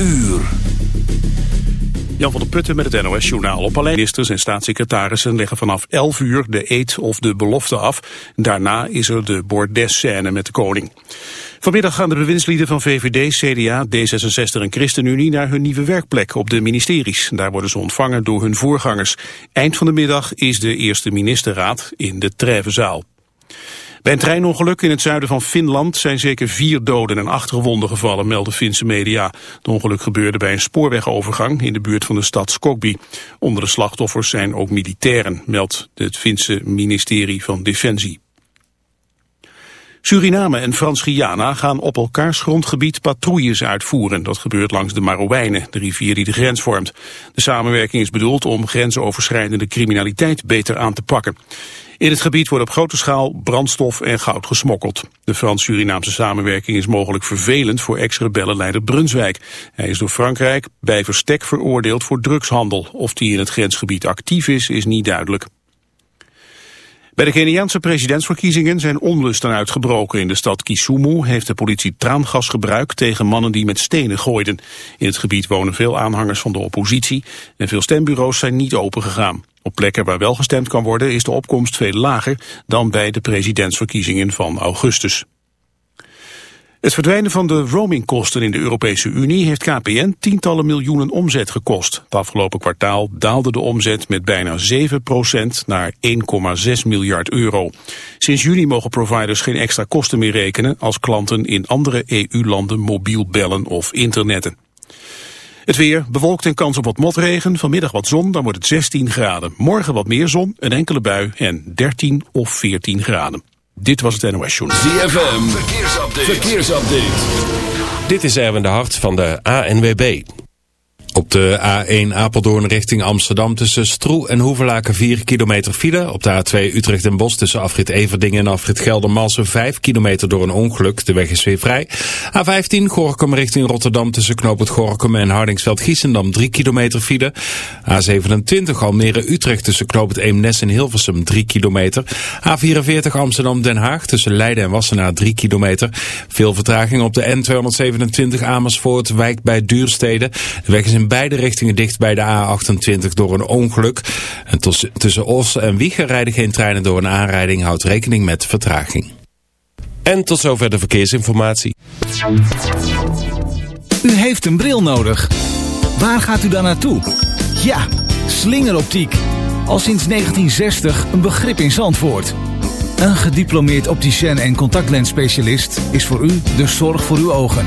Uur. Jan van der Putten met het NOS-journaal. Op alleen ministers en staatssecretarissen leggen vanaf 11 uur de eet of de belofte af. Daarna is er de bordesscène met de koning. Vanmiddag gaan de bewindslieden van VVD, CDA, D66 en ChristenUnie naar hun nieuwe werkplek op de ministeries. Daar worden ze ontvangen door hun voorgangers. Eind van de middag is de eerste ministerraad in de Trevenzaal. Bij een treinongeluk in het zuiden van Finland zijn zeker vier doden en acht gewonden gevallen, melden Finse media. Het ongeluk gebeurde bij een spoorwegovergang in de buurt van de stad Skokby. Onder de slachtoffers zijn ook militairen, meldt het Finse ministerie van Defensie. Suriname en Frans-Guyana gaan op elkaars grondgebied patrouilles uitvoeren. Dat gebeurt langs de Marowijnen, de rivier die de grens vormt. De samenwerking is bedoeld om grensoverschrijdende criminaliteit beter aan te pakken. In het gebied wordt op grote schaal brandstof en goud gesmokkeld. De Frans-Surinaamse samenwerking is mogelijk vervelend voor ex-rebellenleider Brunswijk. Hij is door Frankrijk bij verstek veroordeeld voor drugshandel. Of die in het grensgebied actief is, is niet duidelijk. Bij de Keniaanse presidentsverkiezingen zijn onlusten uitgebroken. In de stad Kisumu heeft de politie traangas gebruikt tegen mannen die met stenen gooiden. In het gebied wonen veel aanhangers van de oppositie en veel stembureaus zijn niet opengegaan. Op plekken waar wel gestemd kan worden is de opkomst veel lager dan bij de presidentsverkiezingen van augustus. Het verdwijnen van de roamingkosten in de Europese Unie heeft KPN tientallen miljoenen omzet gekost. Het afgelopen kwartaal daalde de omzet met bijna 7% naar 1,6 miljard euro. Sinds juni mogen providers geen extra kosten meer rekenen als klanten in andere EU-landen mobiel bellen of internetten. Het weer bewolkt en kans op wat motregen. Vanmiddag wat zon, dan wordt het 16 graden. Morgen wat meer zon, een enkele bui en 13 of 14 graden. Dit was het NOS Journal. ZFM, verkeersupdate. verkeersupdate. Dit is Erwin de Hart van de ANWB. Op de A1 Apeldoorn richting Amsterdam tussen Stroe en Hoevelaken 4 kilometer file. Op de A2 Utrecht en Bos tussen afrit Everdingen en afrit Geldermalsen 5 kilometer door een ongeluk. De weg is weer vrij. A15 Gorkum richting Rotterdam tussen Knoop Gorkum en Hardingsveld-Giessendam 3 kilometer file. A27 Almere Utrecht tussen Knoop het Eemnes en Hilversum 3 kilometer. A44 Amsterdam Den Haag tussen Leiden en Wassenaar 3 kilometer. Veel vertraging op de N227 Amersfoort wijk bij Duurstede. De weg is in beide richtingen dicht bij de A28 door een ongeluk. En tussen Os en Wiegen rijden geen treinen door een aanrijding. Houdt rekening met vertraging. En tot zover de verkeersinformatie. U heeft een bril nodig. Waar gaat u dan naartoe? Ja, slingeroptiek. Al sinds 1960 een begrip in Zandvoort. Een gediplomeerd opticien en contactlensspecialist is voor u de zorg voor uw ogen.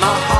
my heart.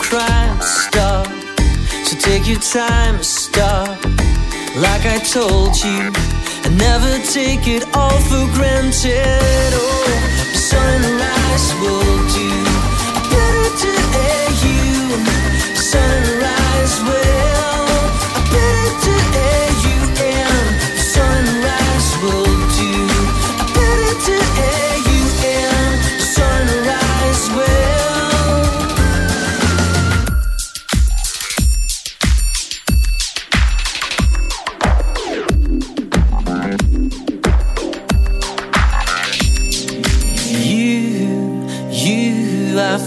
Crime, stop. So take your time, stop. Like I told you, I never take it all for granted. Oh, sunrise will do. Better to you, sunrise will.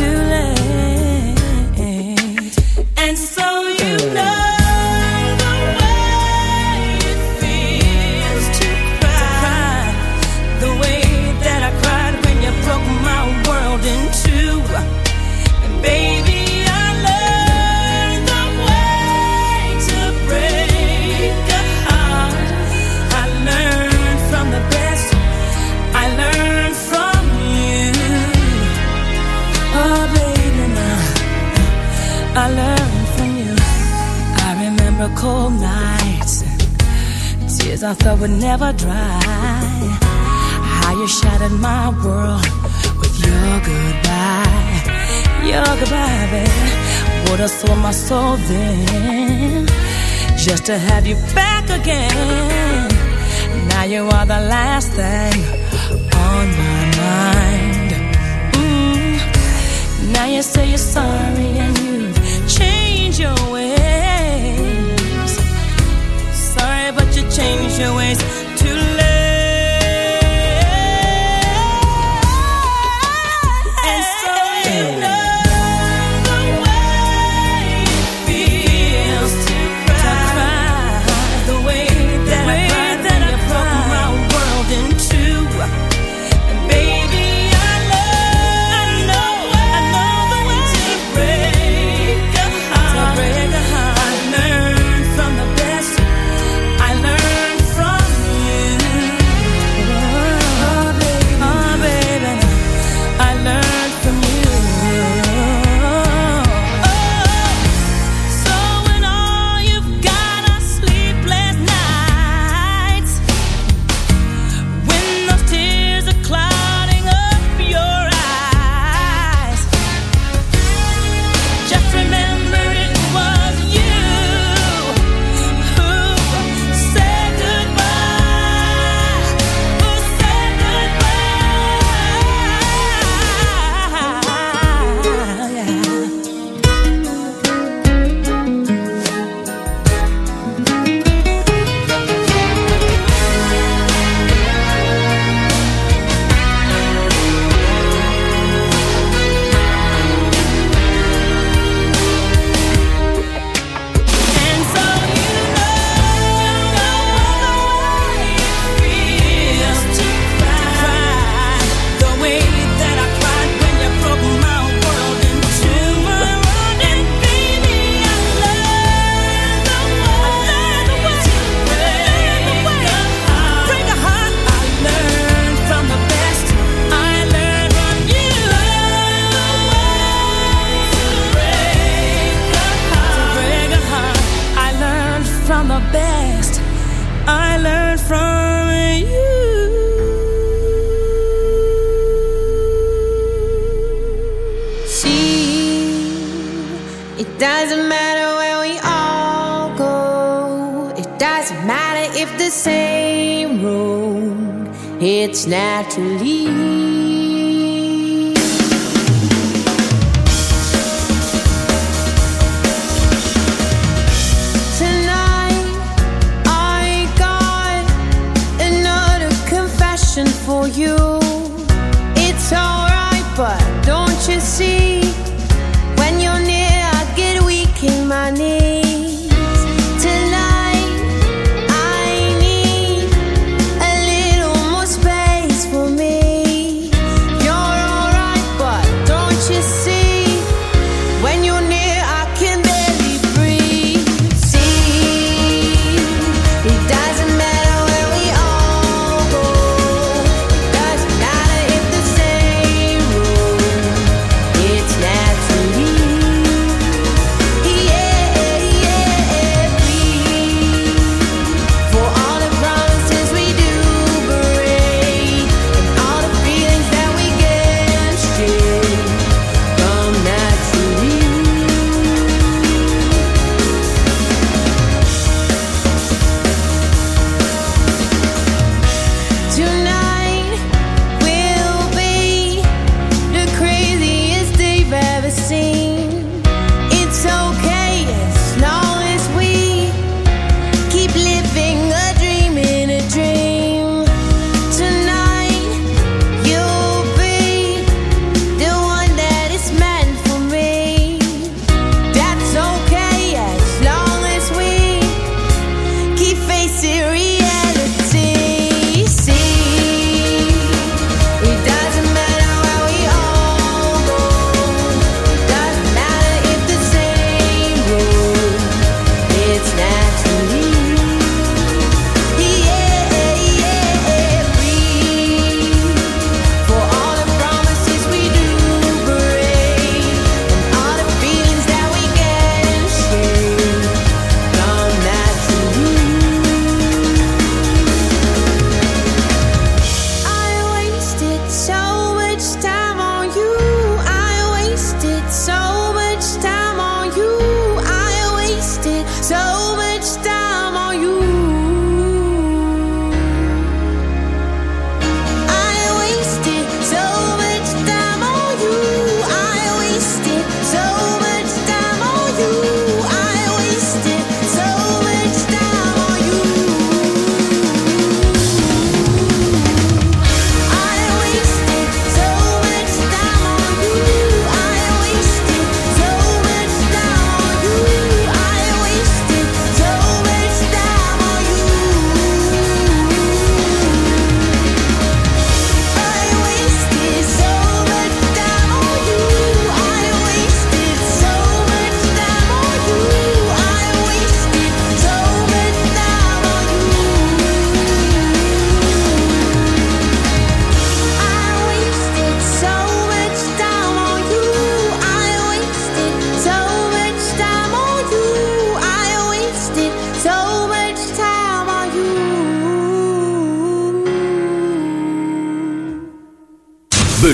too late. Cold nights, tears I thought would never dry. How you shattered my world with your goodbye, your goodbye, baby. Would have my soul then, just to have you back again. Now you are the last thing on my mind. Mm. Now you say you're sorry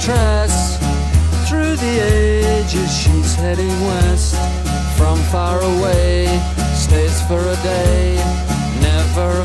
tracks through the ages. She's heading west from far away, stays for a day, never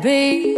be.